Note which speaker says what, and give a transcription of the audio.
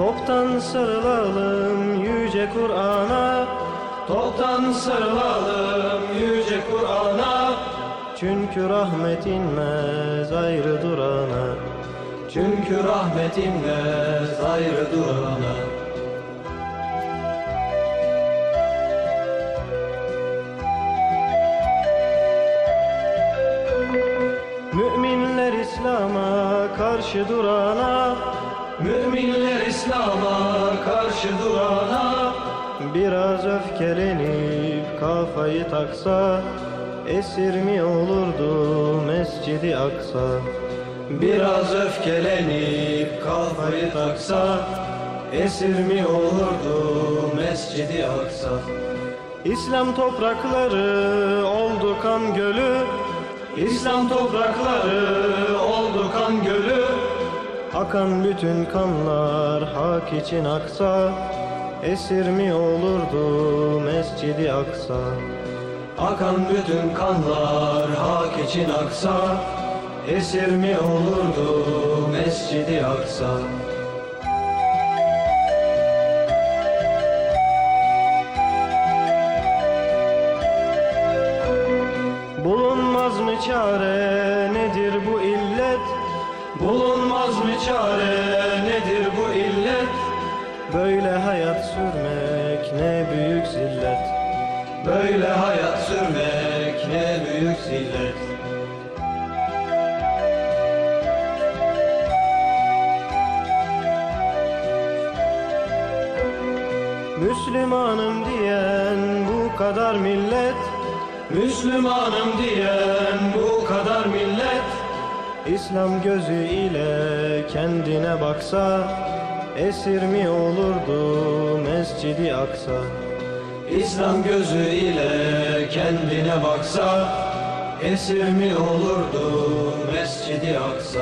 Speaker 1: Toptan sarılalım yüce Kur'an'a.
Speaker 2: Toptan sarılalım yüce Kur'an'a.
Speaker 1: Çünkü rahmet inmez ayrı durana.
Speaker 2: Çünkü rahmet inmez ayrı durana.
Speaker 1: Müminler İslam'a karşı durana
Speaker 2: İslam'a karşı durana.
Speaker 1: Biraz öfkelenip kafayı taksa Esir mi olurdu Mescidi Aksa?
Speaker 2: Biraz öfkelenip kafayı taksa Esir mi olurdu Mescidi Aksa?
Speaker 1: İslam toprakları oldu kan gölü.
Speaker 2: İslam toprakları oldu kan gölü
Speaker 1: Akan bütün kanlar hak için aksa Esir mi olurdu Mescidi Aksa?
Speaker 2: Akan bütün kanlar hak için aksa Esir mi olurdu Mescidi Aksa?
Speaker 1: Bulunmaz mı çare? Nedir bu illet?
Speaker 2: Bulunmaz mı çare nedir bu illet?
Speaker 1: Böyle hayat sürmek ne büyük zillet.
Speaker 2: Böyle hayat sürmek ne büyük zillet.
Speaker 1: Müslümanım diyen bu kadar millet.
Speaker 2: Müslümanım diyen bu kadar millet
Speaker 1: İslam gözü ile kendine baksa Esir mi olurdu Mescidi Aksa?
Speaker 2: İslam gözü ile kendine baksa Esir mi olurdu Mescidi Aksa